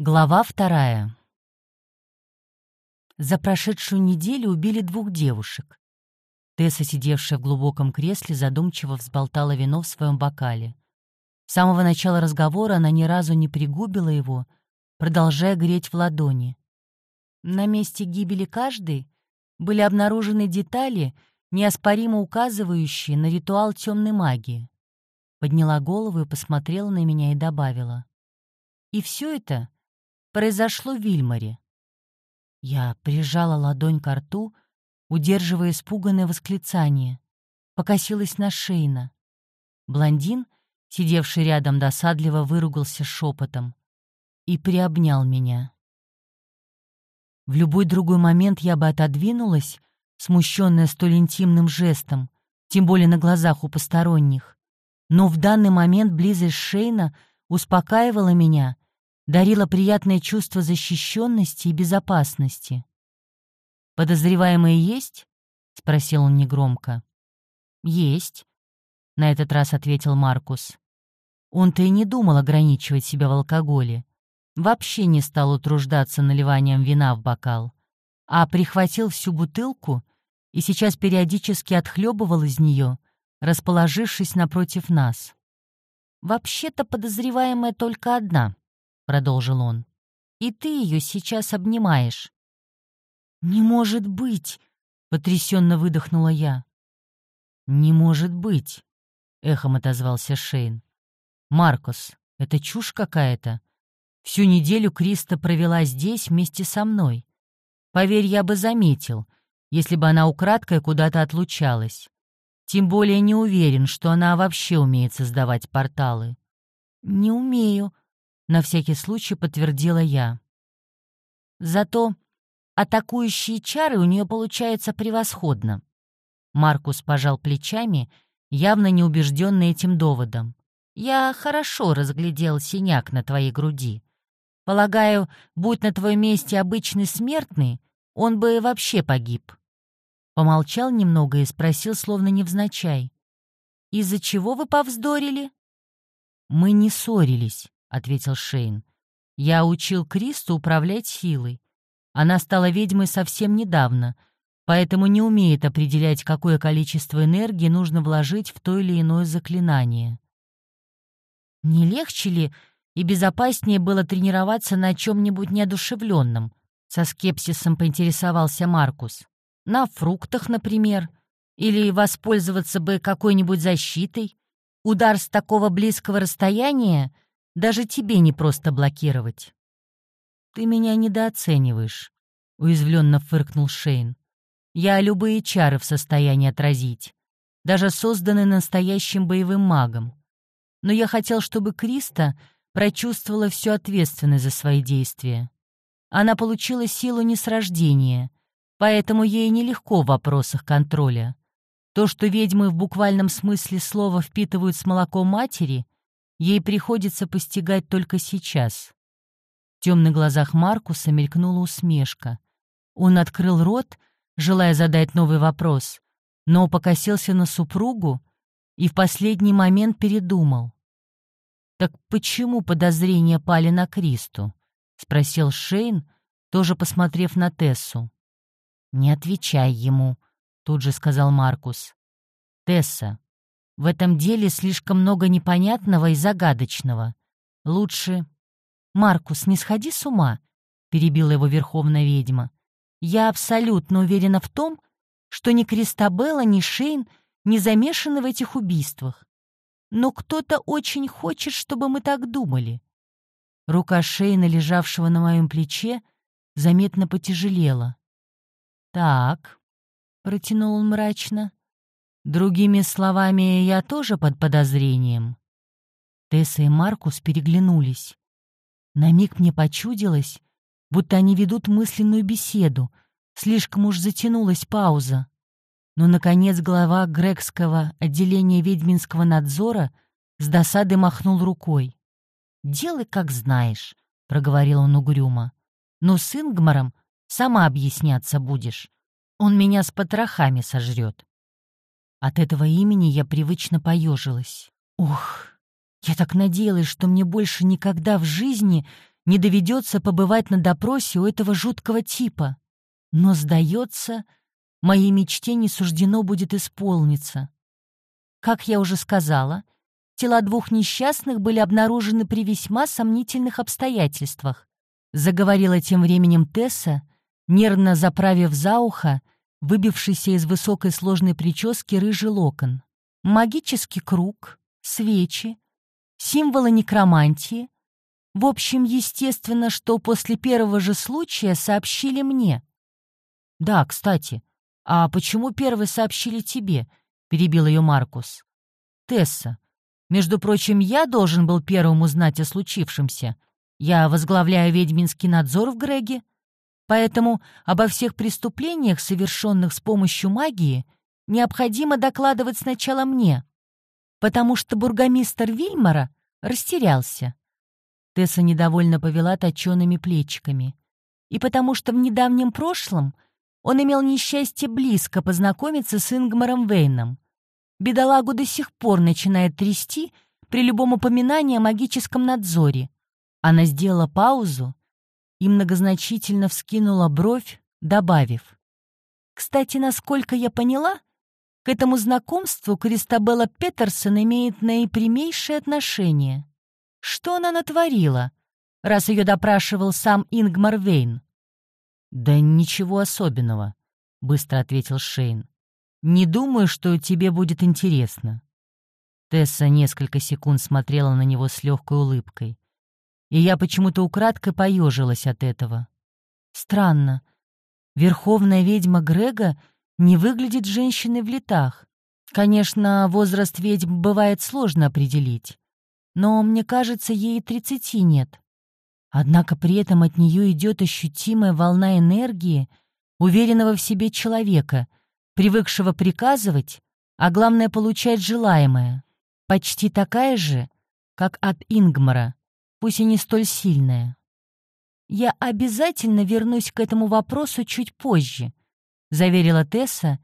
Глава вторая. За прошедшую неделю убили двух девушек. Тесса, сидевшая в глубоком кресле, задумчиво взболтала вино в своем бокале. С самого начала разговора она ни разу не пригубила его, продолжая греть в ладони. На месте гибели каждой были обнаружены детали, неоспоримо указывающие на ритуал темной магии. Подняла голову и посмотрела на меня и добавила. И все это произошло в Вильмаре. Я прижала ладонь к рту, удерживая испуганное восклицание. Покосилась на Шейна. Блондин, сидевший рядом досадливо, выругался шепотом и приобнял меня. В любой другой момент я бы отодвинулась, смущенная столь интимным жестом, тем более на глазах у посторонних. Но в данный момент близость Шейна успокаивала меня дарила приятное чувство защищенности и безопасности. «Подозреваемые есть?» — спросил он негромко. «Есть», — на этот раз ответил Маркус. Он-то и не думал ограничивать себя в алкоголе. Вообще не стал утруждаться наливанием вина в бокал, а прихватил всю бутылку и сейчас периодически отхлебывал из нее, расположившись напротив нас. «Вообще-то подозреваемая только одна», продолжил он. «И ты ее сейчас обнимаешь». «Не может быть!» — потрясенно выдохнула я. «Не может быть!» — эхом отозвался Шейн. «Маркус, это чушь какая-то. Всю неделю Криста провела здесь вместе со мной. Поверь, я бы заметил, если бы она украдкой куда-то отлучалась. Тем более не уверен, что она вообще умеет создавать порталы». «Не умею», на всякий случай подтвердила я. Зато атакующие чары у нее получаются превосходно. Маркус пожал плечами, явно не убежденный этим доводом. Я хорошо разглядел синяк на твоей груди. Полагаю, будь на твоем месте обычный смертный, он бы вообще погиб. Помолчал немного и спросил, словно невзначай. «Из-за чего вы повздорили?» «Мы не ссорились», — ответил Шейн. «Я учил Кристу управлять силой. Она стала ведьмой совсем недавно, поэтому не умеет определять, какое количество энергии нужно вложить в то или иное заклинание». «Не легче ли и безопаснее было тренироваться на чем-нибудь неодушевленном?» — со скепсисом поинтересовался Маркус. «На фруктах, например. Или воспользоваться бы какой-нибудь защитой. Удар с такого близкого расстояния — даже тебе не просто блокировать. Ты меня недооцениваешь, уязвленно фыркнул Шейн. Я любые чары в состоянии отразить, даже созданные настоящим боевым магом. Но я хотел, чтобы Криста прочувствовала всю ответственность за свои действия. Она получила силу не с рождения, поэтому ей нелегко в вопросах контроля. То, что ведьмы в буквальном смысле слова впитывают с молоком матери, ей приходится постигать только сейчас. В темных глазах Маркуса мелькнула усмешка. Он открыл рот, желая задать новый вопрос, но покосился на супругу и в последний момент передумал. «Так почему подозрения пали на Кристу?» — спросил Шейн, тоже посмотрев на Тессу. «Не отвечай ему», — тут же сказал Маркус. «Тесса, в этом деле слишком много непонятного и загадочного. Лучше... «Маркус, не сходи с ума», — перебила его верховная ведьма. «Я абсолютно уверена в том, что ни Кристабелла, ни Шейн не замешаны в этих убийствах. Но кто-то очень хочет, чтобы мы так думали». Рука Шейна, лежавшего на моем плече, заметно потяжелела. «Так», — протянул он мрачно, Другими словами, я тоже под подозрением. Тесса и Маркус переглянулись. На миг мне почудилось, будто они ведут мысленную беседу. Слишком уж затянулась пауза. Но, наконец, глава грекского отделения ведьминского надзора с досадой махнул рукой. «Делай, как знаешь», — проговорил он угрюмо. «Но с Ингмаром сама объясняться будешь. Он меня с потрохами сожрет». От этого имени я привычно поежилась. Ух, я так надеялась, что мне больше никогда в жизни не доведется побывать на допросе у этого жуткого типа. Но, сдается, моей мечте не суждено будет исполниться. Как я уже сказала, тела двух несчастных были обнаружены при весьма сомнительных обстоятельствах. Заговорила тем временем Тесса, нервно заправив за ухо выбившийся из высокой сложной прически рыжий локон. Магический круг, свечи, символы некромантии. В общем, естественно, что после первого же случая сообщили мне. «Да, кстати, а почему первые сообщили тебе?» — перебил ее Маркус. «Тесса, между прочим, я должен был первым узнать о случившемся. Я возглавляю ведьминский надзор в Греге, поэтому обо всех преступлениях, совершенных с помощью магии, необходимо докладывать сначала мне, потому что бургомистр Вильмара растерялся. Тесса недовольно повела точеными плечиками. И потому что в недавнем прошлом он имел несчастье близко познакомиться с Ингмаром Вейном. Бедолагу до сих пор начинает трясти при любом упоминании о магическом надзоре. Она сделала паузу и многозначительно вскинула бровь, добавив. «Кстати, насколько я поняла, к этому знакомству Кристабелла Петерсон имеет наипрямейшее отношение. Что она натворила, раз ее допрашивал сам Ингмар Вейн?» «Да ничего особенного», — быстро ответил Шейн. «Не думаю, что тебе будет интересно». Тесса несколько секунд смотрела на него с легкой улыбкой. И я почему-то украдкой поежилась от этого. Странно. Верховная ведьма Грега не выглядит женщиной в летах. Конечно, возраст ведьм бывает сложно определить. Но, мне кажется, ей тридцати нет. Однако при этом от нее идет ощутимая волна энергии, уверенного в себе человека, привыкшего приказывать, а главное получать желаемое. Почти такая же, как от Ингмара, пусть и не столь сильная. «Я обязательно вернусь к этому вопросу чуть позже», — заверила Тесса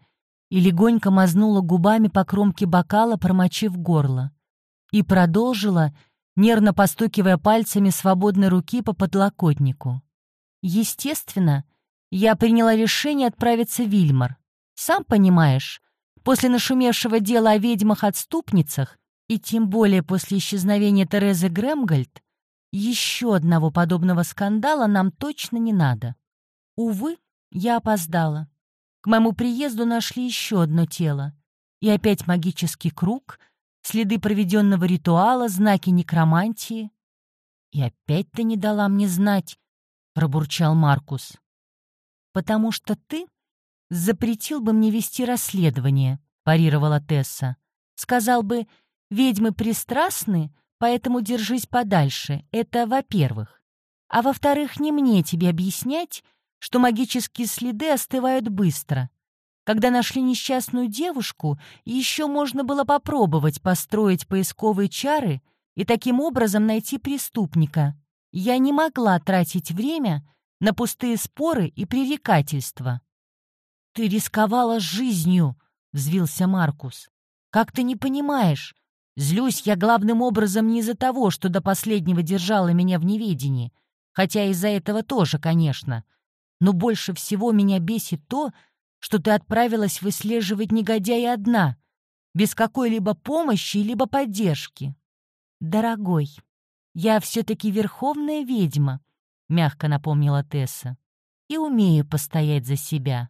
и легонько мазнула губами по кромке бокала, промочив горло, и продолжила, нервно постукивая пальцами свободной руки по подлокотнику. «Естественно, я приняла решение отправиться в Вильмар. Сам понимаешь, после нашумевшего дела о ведьмах-отступницах и тем более после исчезновения Терезы Грэмгольд, еще одного подобного скандала нам точно не надо. Увы, я опоздала. К моему приезду нашли еще одно тело. И опять магический круг, следы проведенного ритуала, знаки некромантии. «И опять ты не дала мне знать», — пробурчал Маркус. «Потому что ты запретил бы мне вести расследование», — парировала Тесса. «Сказал бы, ведьмы пристрастны, поэтому держись подальше, это во-первых. А во-вторых, не мне тебе объяснять, что магические следы остывают быстро. Когда нашли несчастную девушку, еще можно было попробовать построить поисковые чары и таким образом найти преступника. Я не могла тратить время на пустые споры и пререкательства. «Ты рисковала жизнью», — взвился Маркус. «Как ты не понимаешь? Злюсь я главным образом не из-за того, что до последнего держала меня в неведении, хотя из-за этого тоже, конечно. Но больше всего меня бесит то, что ты отправилась выслеживать негодяя одна, без какой-либо помощи либо поддержки. Дорогой, я все-таки верховная ведьма, — мягко напомнила Тесса, — и умею постоять за себя.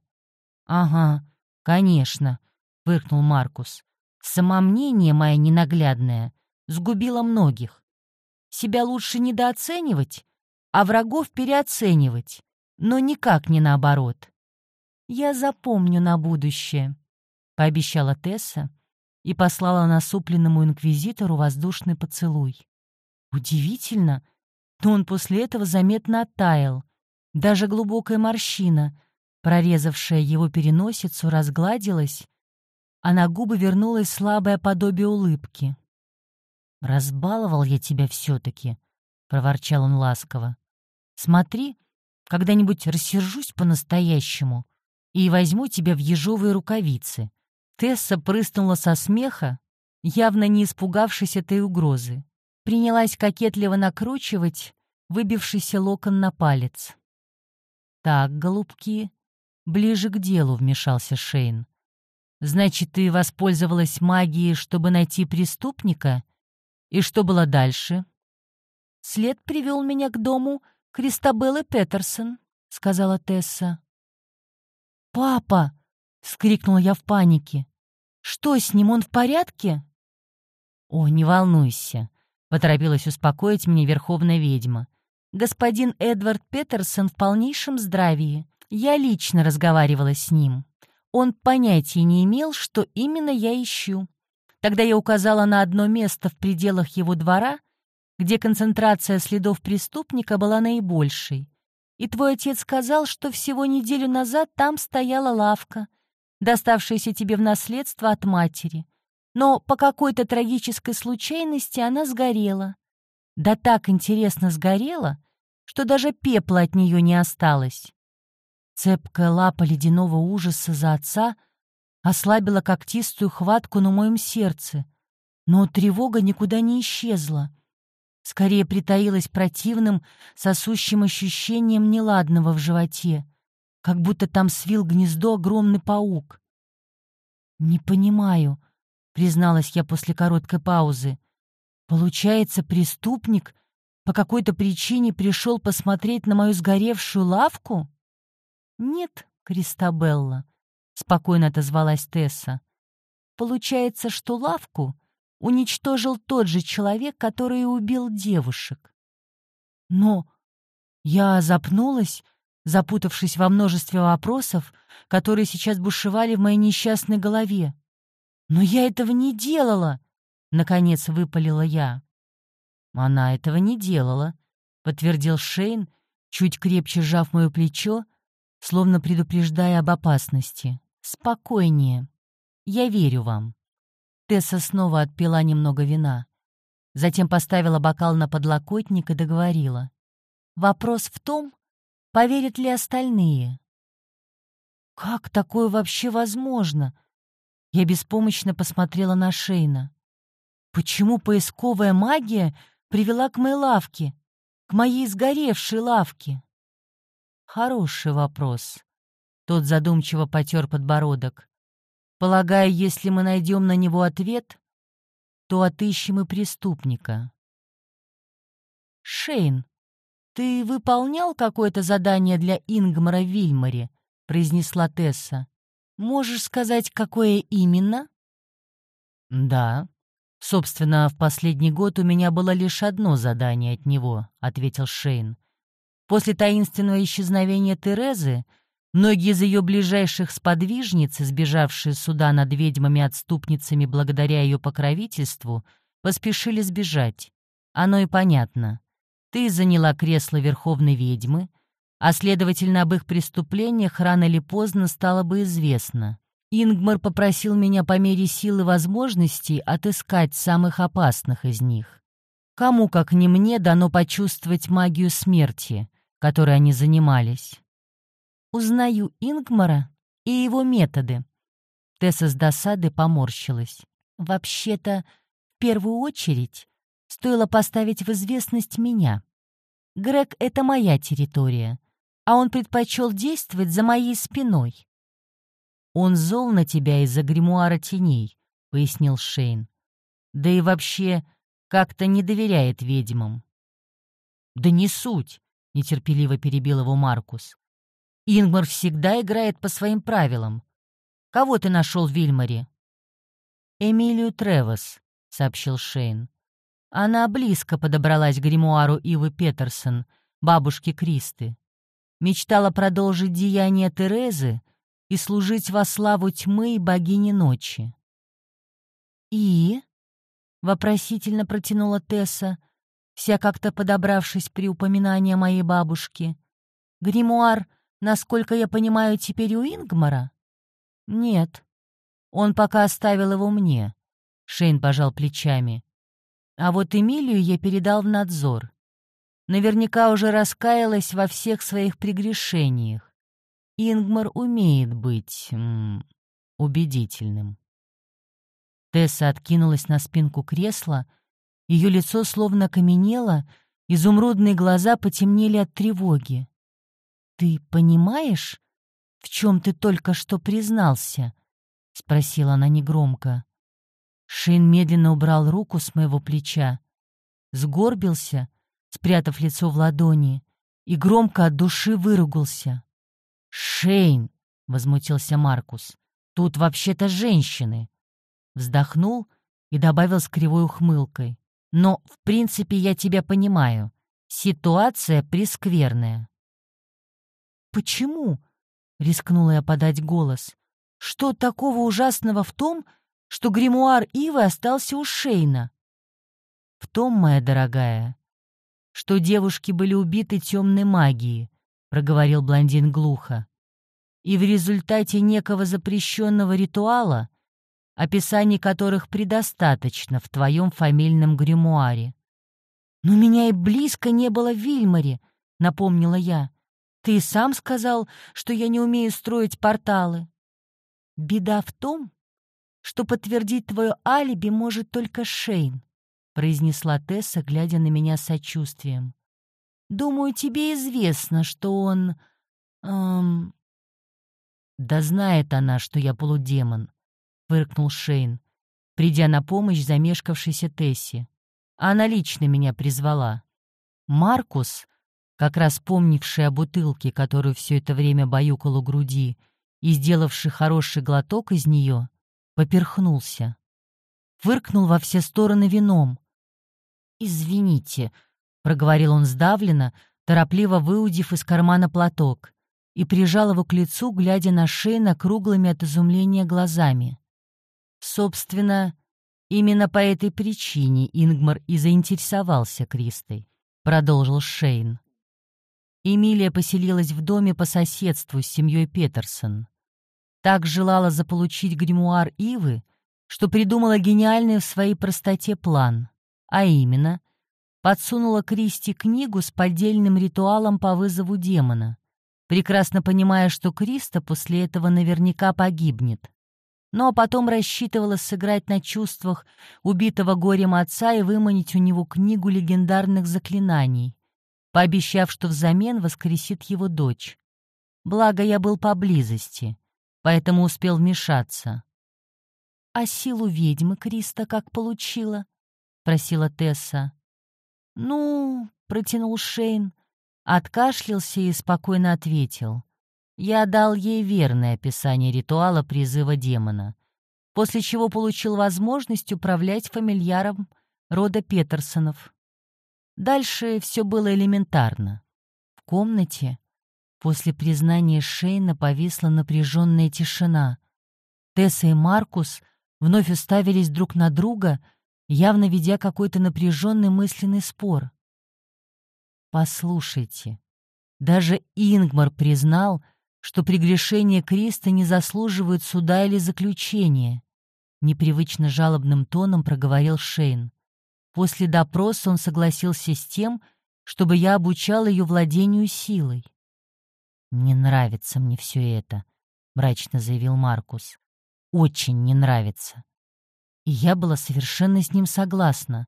«Ага, конечно», — выркнул Маркус. Самомнение мое ненаглядное сгубило многих. Себя лучше недооценивать, а врагов переоценивать, но никак не наоборот. «Я запомню на будущее», — пообещала Тесса и послала насупленному инквизитору воздушный поцелуй. Удивительно, но он после этого заметно оттаял. Даже глубокая морщина, прорезавшая его переносицу, разгладилась, а на губы вернулось слабое подобие улыбки. «Разбаловал я тебя все-таки», — проворчал он ласково. «Смотри, когда-нибудь рассержусь по-настоящему и возьму тебя в ежовые рукавицы». Тесса прыснула со смеха, явно не испугавшись этой угрозы. Принялась кокетливо накручивать выбившийся локон на палец. «Так, голубки, ближе к делу», — вмешался Шейн. «Значит, ты воспользовалась магией, чтобы найти преступника? И что было дальше?» «След привел меня к дому Кристабеллы Петерсон», — сказала Тесса. «Папа!» — вскрикнула я в панике. «Что с ним, он в порядке?» «О, не волнуйся», — поторопилась успокоить меня верховная ведьма. «Господин Эдвард Петерсон в полнейшем здравии. Я лично разговаривала с ним. Он понятия не имел, что именно я ищу. Тогда я указала на одно место в пределах его двора, где концентрация следов преступника была наибольшей. И твой отец сказал, что всего неделю назад там стояла лавка, доставшаяся тебе в наследство от матери но по какой-то трагической случайности она сгорела. Да так интересно сгорела, что даже пепла от нее не осталось. Цепкая лапа ледяного ужаса за отца ослабила когтистую хватку на моем сердце, но тревога никуда не исчезла. Скорее притаилась противным, сосущим ощущением неладного в животе, как будто там свил гнездо огромный паук. «Не понимаю», призналась я после короткой паузы. Получается, преступник по какой-то причине пришел посмотреть на мою сгоревшую лавку? Нет, Кристабелла, спокойно отозвалась Тесса. Получается, что лавку уничтожил тот же человек, который убил девушек. Но я запнулась, запутавшись во множестве вопросов, которые сейчас бушевали в моей несчастной голове. «Но я этого не делала!» — наконец выпалила я. «Она этого не делала», — подтвердил Шейн, чуть крепче сжав мое плечо, словно предупреждая об опасности. «Спокойнее. Я верю вам». Тесса снова отпила немного вина. Затем поставила бокал на подлокотник и договорила. «Вопрос в том, поверят ли остальные». «Как такое вообще возможно?» Я беспомощно посмотрела на Шейна. Почему поисковая магия привела к моей лавке, к моей сгоревшей лавке? Хороший вопрос. Тот задумчиво потер подбородок. Полагаю, если мы найдем на него ответ, то отыщем и преступника. Шейн, ты выполнял какое-то задание для Ингмара в Вильмаре? произнесла Тесса. Можешь сказать, какое именно? Да. Собственно, в последний год у меня было лишь одно задание от него, ответил Шейн. После таинственного исчезновения Терезы многие из ее ближайших сподвижниц, сбежавшие сюда над ведьмами-отступницами благодаря ее покровительству, поспешили сбежать. Оно и понятно. Ты заняла кресло верховной ведьмы, а следовательно, об их преступлениях рано или поздно стало бы известно. Ингмар попросил меня по мере силы возможностей отыскать самых опасных из них. Кому, как не мне, дано почувствовать магию смерти, которой они занимались? Узнаю Ингмара и его методы. Тесса с досады поморщилась. Вообще-то, в первую очередь, стоило поставить в известность меня. Грег — это моя территория, а он предпочел действовать за моей спиной. «Он зол на тебя из-за гримуара теней», — пояснил Шейн. «Да и вообще как-то не доверяет ведьмам». «Да не суть», — нетерпеливо перебил его Маркус. «Ингмар всегда играет по своим правилам. Кого ты нашел в Вильмаре?» «Эмилию Тревос», — сообщил Шейн. Она близко подобралась к гримуару Ивы Петерсон, бабушки Кристы мечтала продолжить деяния Терезы и служить во славу тьмы и богини ночи. «И?» — вопросительно протянула Тесса, вся как-то подобравшись при упоминании моей бабушки. «Гримуар, насколько я понимаю, теперь у Ингмара?» «Нет. Он пока оставил его мне», — Шейн пожал плечами. «А вот Эмилию я передал в надзор наверняка уже раскаялась во всех своих прегрешениях. Ингмар умеет быть м, убедительным. Тесса откинулась на спинку кресла, ее лицо словно каменело, Изумрудные глаза потемнели от тревоги. «Ты понимаешь, в чем ты только что признался?» — спросила она негромко. Шейн медленно убрал руку с моего плеча, сгорбился, спрятав лицо в ладони, и громко от души выругался. «Шейн!» — возмутился Маркус. «Тут вообще-то женщины!» Вздохнул и добавил с кривой ухмылкой. «Но, в принципе, я тебя понимаю. Ситуация прескверная». «Почему?» — рискнула я подать голос. «Что такого ужасного в том, что гримуар Ивы остался у Шейна?» «В том, моя дорогая, что девушки были убиты темной магией», — проговорил блондин глухо. «И в результате некого запрещенного ритуала, описаний которых предостаточно в твоем фамильном гримуаре». «Но меня и близко не было в Вильмаре», — напомнила я. Ты сам сказал, что я не умею строить порталы. Беда в том, что подтвердить твое алиби может только Шейн, произнесла Тесса, глядя на меня сочувствием. Думаю, тебе известно, что он... Эм... Да знает она, что я полудемон, выркнул Шейн, придя на помощь замешкавшейся Тессе. Она лично меня призвала. Маркус как раз помнивший о бутылке, которую все это время баюкал у груди, и сделавший хороший глоток из нее, поперхнулся. Выркнул во все стороны вином. «Извините», — проговорил он сдавленно, торопливо выудив из кармана платок, и прижал его к лицу, глядя на Шейна круглыми от изумления глазами. Собственно, именно по этой причине Ингмар и заинтересовался Кристой, продолжил Шейн. Эмилия поселилась в доме по соседству с семьей Петерсон. Так желала заполучить гримуар Ивы, что придумала гениальный в своей простоте план, а именно подсунула Кристи книгу с поддельным ритуалом по вызову демона, прекрасно понимая, что Криста после этого наверняка погибнет. А потом рассчитывала сыграть на чувствах убитого горем отца и выманить у него книгу легендарных заклинаний, пообещав, что взамен воскресит его дочь. Благо, я был поблизости, поэтому успел вмешаться. «А силу ведьмы Криста как получила?» — просила Тесса. «Ну...» — протянул Шейн, откашлялся и спокойно ответил. «Я дал ей верное описание ритуала призыва демона, после чего получил возможность управлять фамильяром рода Петерсонов. Дальше все было элементарно. В комнате после признания Шейна повисла напряженная тишина. Тесса и Маркус вновь уставились друг на друга, явно ведя какой-то напряженный мысленный спор. «Послушайте, даже Ингмар признал, что прегрешения Криста не заслуживают суда или заключения», непривычно жалобным тоном проговорил Шейн. После допроса он согласился с тем, чтобы я обучал ее владению силой. «Не нравится мне все это», — мрачно заявил Маркус. «Очень не нравится». И я была совершенно с ним согласна.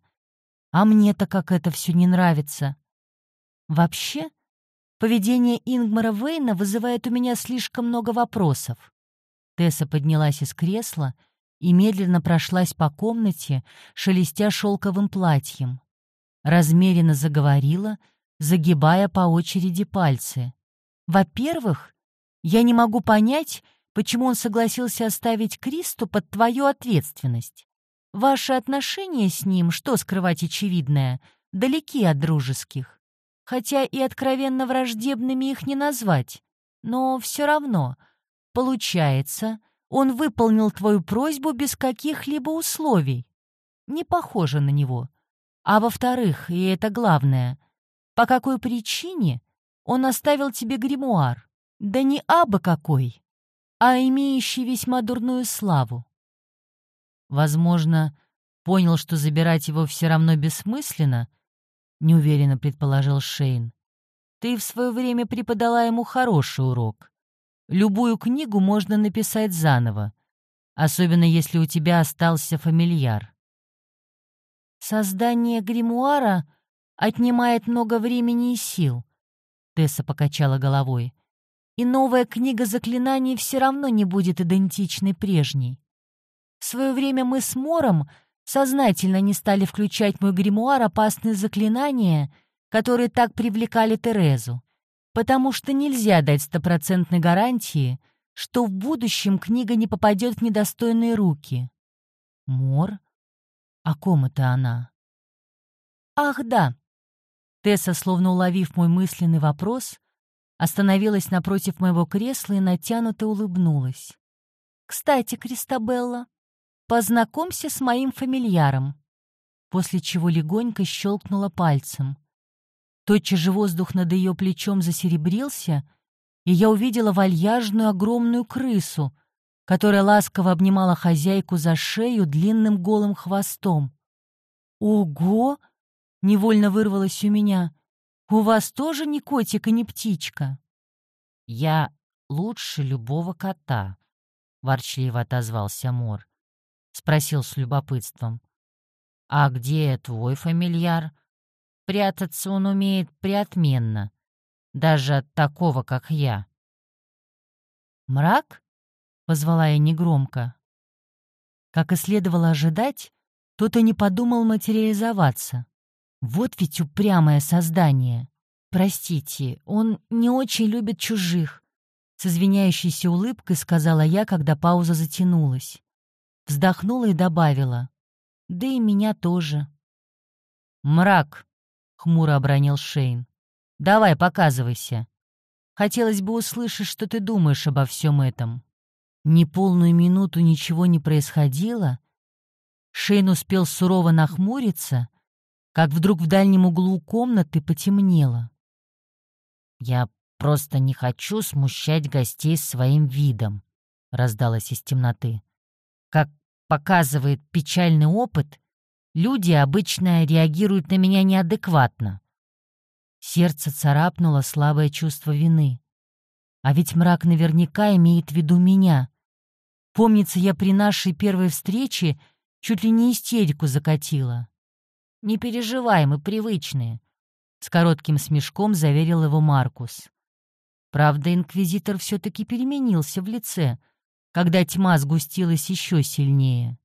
А мне-то как это все не нравится. Вообще, поведение Ингмара Вейна вызывает у меня слишком много вопросов. Тесса поднялась из кресла и медленно прошлась по комнате, шелестя шелковым платьем. Размеренно заговорила, загибая по очереди пальцы. «Во-первых, я не могу понять, почему он согласился оставить Кристу под твою ответственность. Ваши отношения с ним, что скрывать очевидное, далеки от дружеских. Хотя и откровенно враждебными их не назвать. Но все равно, получается, он выполнил твою просьбу без каких-либо условий. Не похоже на него. А во-вторых, и это главное, по какой причине он оставил тебе гримуар? Да не абы какой, а имеющий весьма дурную славу. Возможно, понял, что забирать его все равно бессмысленно, неуверенно предположил Шейн. Ты в свое время преподала ему хороший урок. Любую книгу можно написать заново, особенно если у тебя остался фамильяр. Создание гримуара отнимает много времени и сил. Тесса покачала головой. И новая книга заклинаний все равно не будет идентичной прежней. В свое время мы с Мором сознательно не стали включать в мой гримуар опасные заклинания, которые так привлекали Терезу, потому что нельзя дать стопроцентной гарантии, что в будущем книга не попадет в недостойные руки. Мор? О ком это она? Ах, да. Тесса, словно уловив мой мысленный вопрос, остановилась напротив моего кресла и натянуто улыбнулась. «Кстати, Кристабелла, познакомься с моим фамильяром», после чего легонько щелкнула пальцем. Тотчас же воздух над ее плечом засеребрился, и я увидела вальяжную огромную крысу, которая ласково обнимала хозяйку за шею длинным голым хвостом. «Ого!» — невольно вырвалось у меня. «У вас тоже не котик и не птичка?» «Я лучше любого кота», — ворчливо отозвался Мор. Спросил с любопытством. «А где твой фамильяр? Прятаться он умеет преотменно, даже от такого, как я». «Мрак?» — позвала я негромко. Как и следовало ожидать, тот и не подумал материализоваться. Вот ведь упрямое создание. Простите, он не очень любит чужих. С извиняющейся улыбкой сказала я, когда пауза затянулась. Вздохнула и добавила. Да и меня тоже. «Мрак», — хмуро обронил Шейн. «Давай, показывайся. Хотелось бы услышать, что ты думаешь обо всем этом». Неполную минуту ничего не происходило. Шейн успел сурово нахмуриться, как вдруг в дальнем углу комнаты потемнело. «Я просто не хочу смущать гостей своим видом», — раздалось из темноты. «Как показывает печальный опыт, люди обычно реагируют на меня неадекватно». Сердце царапнуло слабое чувство вины. А ведь мрак наверняка имеет в виду меня. Помнится, я при нашей первой встрече чуть ли не истерику закатила. Не переживай, мы привычные», — с коротким смешком заверил его Маркус. Правда, инквизитор все-таки переменился в лице, когда тьма сгустилась еще сильнее.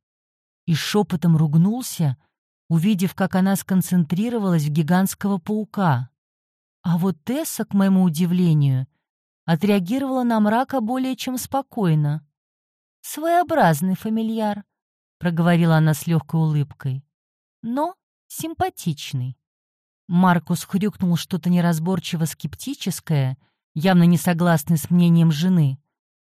И шепотом ругнулся, увидев, как она сконцентрировалась в гигантского паука. А вот Тесса, к моему удивлению, отреагировала на мрака более чем спокойно. «Своеобразный фамильяр», — проговорила она с легкой улыбкой. «Но симпатичный. Маркус хрюкнул что-то неразборчиво скептическое, явно не согласный с мнением жены,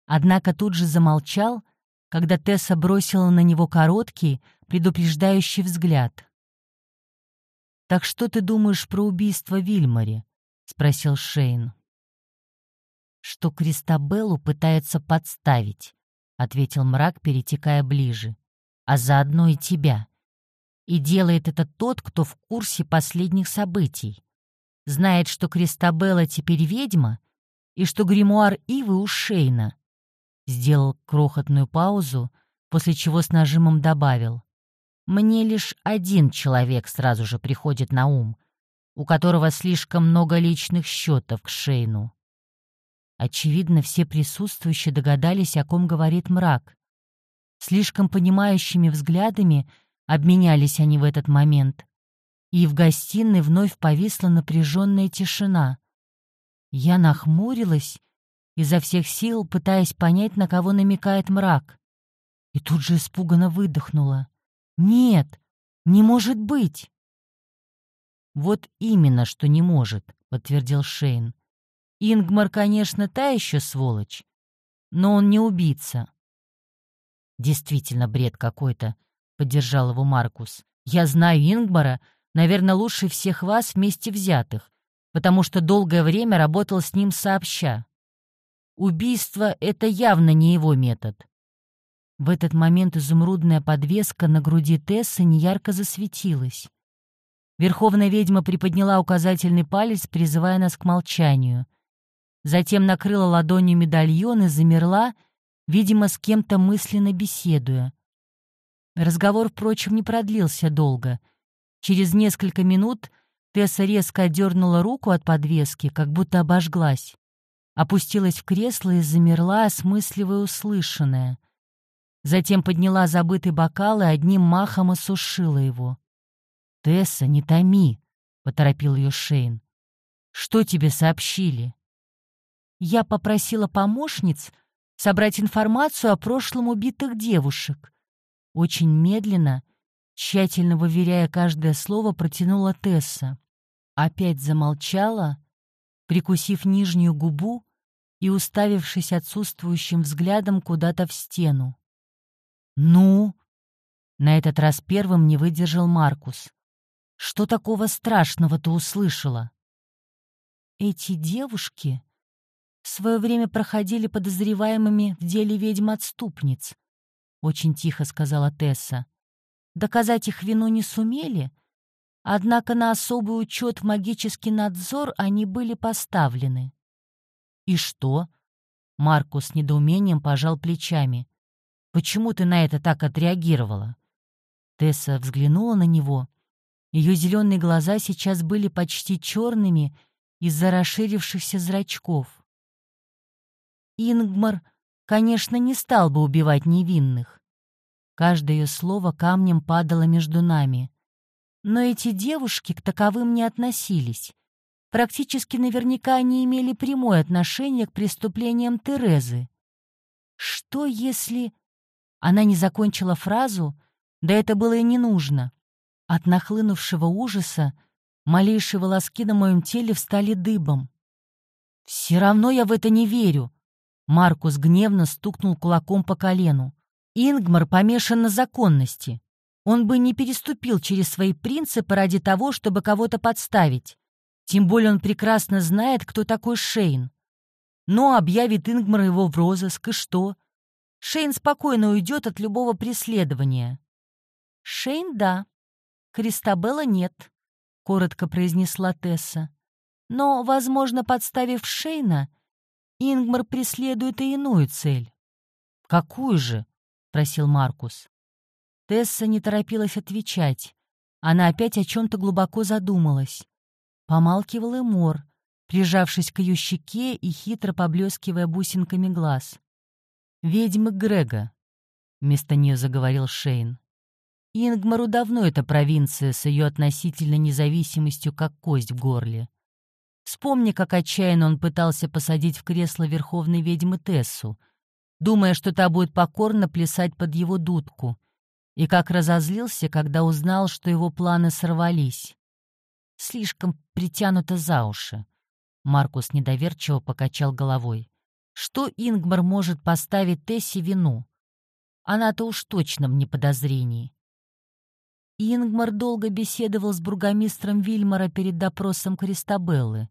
однако тут же замолчал, когда Тесса бросила на него короткий, предупреждающий взгляд. «Так что ты думаешь про убийство Вильмари?» — спросил Шейн. «Что Кристабеллу пытается подставить», — ответил мрак, перетекая ближе. «А заодно и тебя. И делает это тот, кто в курсе последних событий. Знает, что Кристабелла теперь ведьма, и что гримуар Ивы у Шейна. Сделал крохотную паузу, после чего с нажимом добавил. «Мне лишь один человек сразу же приходит на ум, у которого слишком много личных счетов к Шейну». Очевидно, все присутствующие догадались, о ком говорит мрак. Слишком понимающими взглядами — Обменялись они в этот момент. И в гостиной вновь повисла напряженная тишина. Я нахмурилась, изо всех сил пытаясь понять, на кого намекает мрак. И тут же испуганно выдохнула. «Нет, не может быть!» «Вот именно, что не может», — подтвердил Шейн. «Ингмар, конечно, та еще сволочь, но он не убийца». «Действительно бред какой-то», — поддержал его Маркус. «Я знаю Ингмара, наверное, лучше всех вас вместе взятых, потому что долгое время работал с ним сообща. Убийство — это явно не его метод». В этот момент изумрудная подвеска на груди Тессы неярко засветилась. Верховная ведьма приподняла указательный палец, призывая нас к молчанию. Затем накрыла ладонью медальон и замерла, видимо, с кем-то мысленно беседуя. Разговор, впрочем, не продлился долго. Через несколько минут Тесса резко отдернула руку от подвески, как будто обожглась. Опустилась в кресло и замерла, осмысливая услышанное. Затем подняла забытый бокал и одним махом осушила его. «Тесса, не томи!» — поторопил ее Шейн. «Что тебе сообщили?» Я попросила помощниц собрать информацию о прошлом убитых девушек. Очень медленно, тщательно выверяя каждое слово, протянула Тесса. Опять замолчала, прикусив нижнюю губу и уставившись отсутствующим взглядом куда-то в стену. «Ну?» — на этот раз первым не выдержал Маркус. «Что такого страшного ты услышала?» «Эти девушки в свое время проходили подозреваемыми в деле ведьм-отступниц», — очень тихо сказала Тесса. «Доказать их вину не сумели, однако на особый учет в магический надзор они были поставлены». «И что?» — Маркус с недоумением пожал плечами. «Почему ты на это так отреагировала?» Тесса взглянула на него. Ее зеленые глаза сейчас были почти черными из-за расширившихся зрачков. Ингмар, конечно, не стал бы убивать невинных. Каждое слово камнем падало между нами. Но эти девушки к таковым не относились. Практически наверняка они имели прямое отношение к преступлениям Терезы. Что если... Она не закончила фразу, да это было и не нужно. От нахлынувшего ужаса малейшие волоски на моем теле встали дыбом. «Все равно я в это не верю», Маркус гневно стукнул кулаком по колену. Ингмар помешан на законности. Он бы не переступил через свои принципы ради того, чтобы кого-то подставить. Тем более он прекрасно знает, кто такой Шейн. Но объявит Ингмар его в розыск, и что? Шейн спокойно уйдет от любого преследования. «Шейн — да. Кристабелла — нет», — коротко произнесла Тесса. «Но, возможно, подставив Шейна, Ингмар преследует и иную цель. «Какую же?» — просил Маркус. Тесса не торопилась отвечать. Она опять о чем-то глубоко задумалась. Помалкивал и Мор, прижавшись к ее щеке и хитро поблескивая бусинками глаз. «Ведьмы Грега», — вместо нее заговорил Шейн. Ингмару давно эта провинция с ее относительной независимостью как кость в горле. Вспомни, как отчаянно он пытался посадить в кресло верховной ведьмы Тессу, думая, что та будет покорно плясать под его дудку, и как разозлился, когда узнал, что его планы сорвались. Слишком притянуто за уши. Маркус недоверчиво покачал головой. Что Ингмар может поставить Тессе вину? Она-то уж точно в неподозрении. Ингмар долго беседовал с бургомистром Вильмара перед допросом Кристабеллы.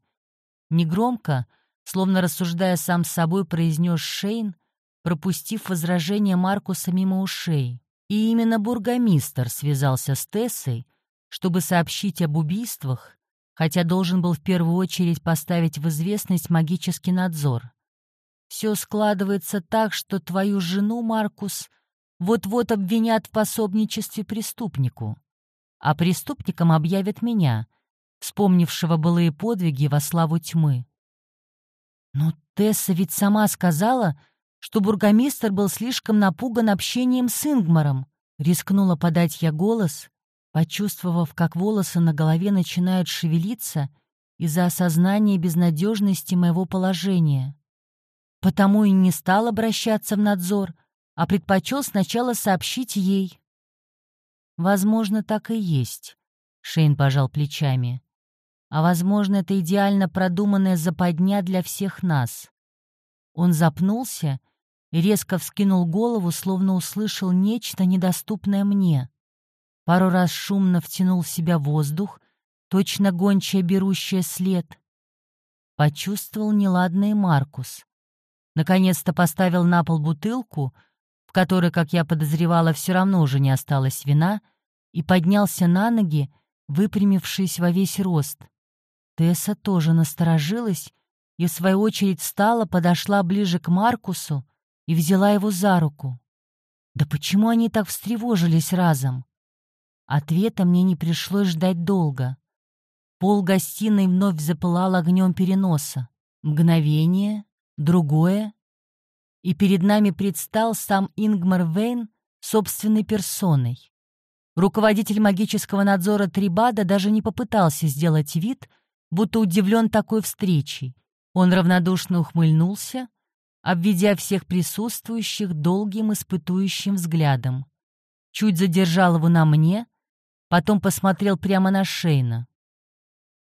Негромко, словно рассуждая сам с собой, произнес Шейн, пропустив возражение Маркуса мимо ушей. И именно бургомистр связался с Тессой, чтобы сообщить об убийствах, хотя должен был в первую очередь поставить в известность магический надзор. Все складывается так, что твою жену, Маркус, вот-вот обвинят в пособничестве преступнику, а преступником объявят меня, вспомнившего былые подвиги во славу тьмы. Но Тесса ведь сама сказала, что бургомистр был слишком напуган общением с Ингмаром. Рискнула подать я голос, почувствовав, как волосы на голове начинают шевелиться из-за осознания безнадежности моего положения. Потому и не стал обращаться в надзор, а предпочел сначала сообщить ей. «Возможно, так и есть», — Шейн пожал плечами. А, возможно, это идеально продуманная западня для всех нас. Он запнулся и резко вскинул голову, словно услышал нечто недоступное мне. Пару раз шумно втянул в себя воздух, точно гончая, берущая след. Почувствовал неладный Маркус. Наконец-то поставил на пол бутылку, в которой, как я подозревала, все равно уже не осталось вина, и поднялся на ноги, выпрямившись во весь рост. Тесса тоже насторожилась и, в свою очередь, встала, подошла ближе к Маркусу и взяла его за руку. Да почему они так встревожились разом? Ответа мне не пришлось ждать долго. Пол гостиной вновь запылал огнем переноса. Мгновение, другое, и перед нами предстал сам Ингмар Вейн собственной персоной. Руководитель магического надзора Трибада даже не попытался сделать вид, будто удивлен такой встречей. Он равнодушно ухмыльнулся, обведя всех присутствующих долгим испытующим взглядом. Чуть задержал его на мне, потом посмотрел прямо на Шейна.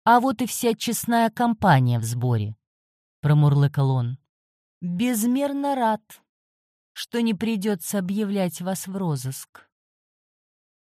«А вот и вся честная компания в сборе», — промурлыкал он. «Безмерно рад, что не придется объявлять вас в розыск».